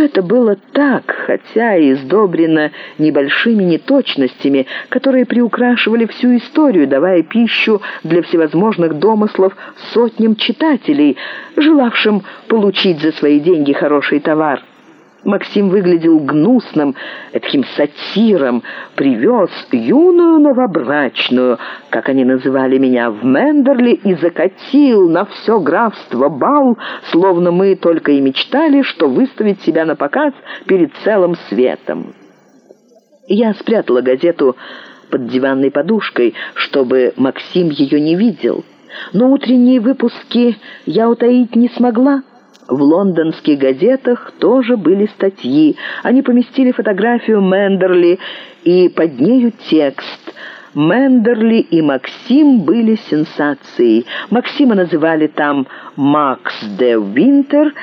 Все это было так, хотя и сдобрено небольшими неточностями, которые приукрашивали всю историю, давая пищу для всевозможных домыслов сотням читателей, желавшим получить за свои деньги хороший товар. Максим выглядел гнусным, таким сатиром, привез юную новобрачную, как они называли меня, в Мендерли и закатил на все графство бал, словно мы только и мечтали, что выставить себя на показ перед целым светом. Я спрятала газету под диванной подушкой, чтобы Максим ее не видел, но утренние выпуски я утаить не смогла. В лондонских газетах тоже были статьи. Они поместили фотографию Мендерли и под нею текст Мендерли и Максим были сенсацией. Максима называли там «Макс де Винтер»,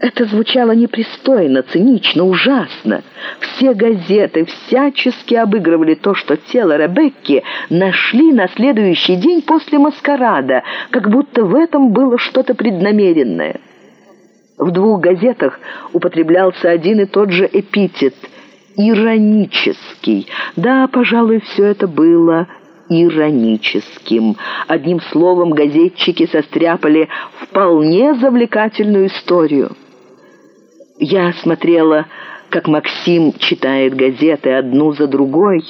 это звучало непристойно, цинично, ужасно. Все газеты всячески обыгрывали то, что тело Ребекки нашли на следующий день после маскарада, как будто в этом было что-то преднамеренное. В двух газетах употреблялся один и тот же эпитет «иронический». Да, пожалуй, все это было ироническим. Одним словом, газетчики состряпали вполне завлекательную историю. Я смотрела, как Максим читает газеты одну за другой,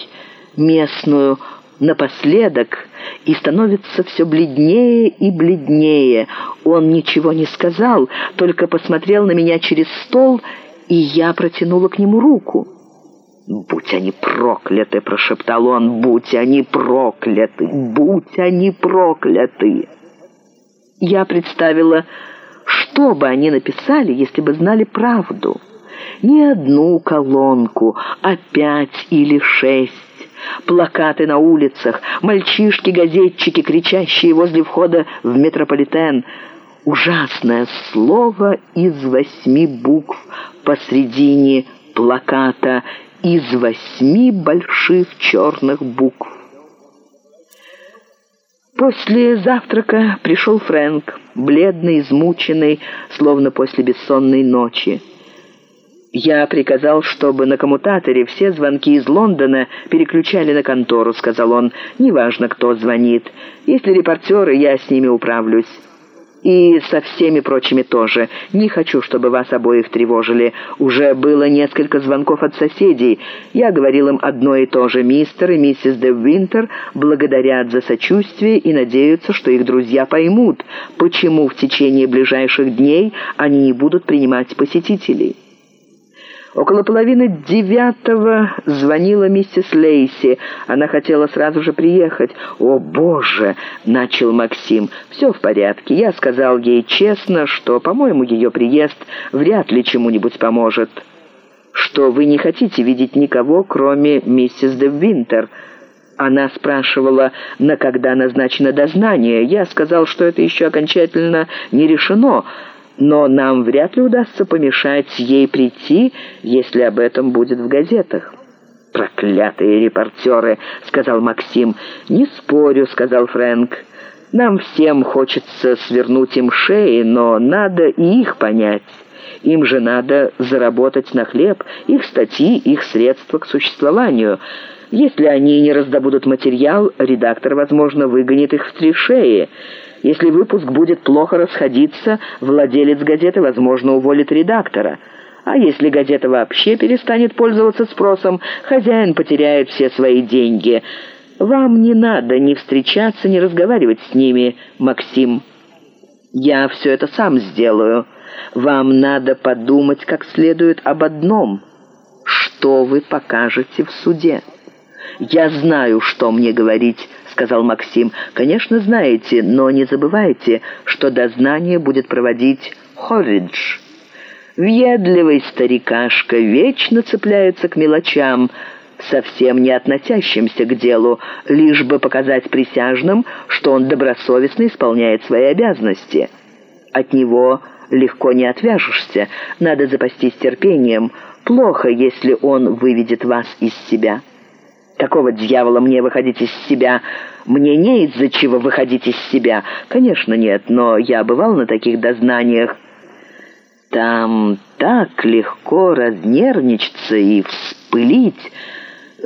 местную, напоследок и становится все бледнее и бледнее. Он ничего не сказал, только посмотрел на меня через стол, и я протянула к нему руку. «Будь они прокляты!» — прошептал он. «Будь они прокляты! Будь они прокляты!» Я представила, что бы они написали, если бы знали правду. Не одну колонку, а пять или шесть плакаты на улицах, мальчишки-газетчики, кричащие возле входа в метрополитен. Ужасное слово из восьми букв посредине плаката, из восьми больших черных букв. После завтрака пришел Фрэнк, бледный, измученный, словно после бессонной ночи. «Я приказал, чтобы на коммутаторе все звонки из Лондона переключали на контору», — сказал он. «Неважно, кто звонит. Если репортеры, я с ними управлюсь. И со всеми прочими тоже. Не хочу, чтобы вас обоих тревожили. Уже было несколько звонков от соседей. Я говорил им одно и то же. Мистер и миссис де Винтер благодарят за сочувствие и надеются, что их друзья поймут, почему в течение ближайших дней они не будут принимать посетителей». Около половины девятого звонила миссис Лейси. Она хотела сразу же приехать. «О, Боже!» — начал Максим. «Все в порядке. Я сказал ей честно, что, по-моему, ее приезд вряд ли чему-нибудь поможет. Что вы не хотите видеть никого, кроме миссис де Винтер». Она спрашивала, на когда назначено дознание. Я сказал, что это еще окончательно не решено, но нам вряд ли удастся помешать ей прийти, если об этом будет в газетах». «Проклятые репортеры!» — сказал Максим. «Не спорю», — сказал Фрэнк. «Нам всем хочется свернуть им шеи, но надо и их понять. Им же надо заработать на хлеб, их статьи, их средства к существованию». Если они не раздобудут материал, редактор, возможно, выгонит их в три шеи. Если выпуск будет плохо расходиться, владелец газеты, возможно, уволит редактора. А если газета вообще перестанет пользоваться спросом, хозяин потеряет все свои деньги. Вам не надо ни встречаться, ни разговаривать с ними, Максим. Я все это сам сделаю. Вам надо подумать как следует об одном. Что вы покажете в суде? Я знаю, что мне говорить, сказал Максим. «Конечно, знаете, но не забывайте, что дознание будет проводить Хорридж. Въедливый старикашка вечно цепляется к мелочам, совсем не относящимся к делу, лишь бы показать присяжным, что он добросовестно исполняет свои обязанности. От него легко не отвяжешься, надо запастись терпением. Плохо, если он выведет вас из себя». Какого дьявола мне выходить из себя? Мне не из-за чего выходить из себя. Конечно, нет, но я бывал на таких дознаниях. Там так легко разнервничаться и вспылить,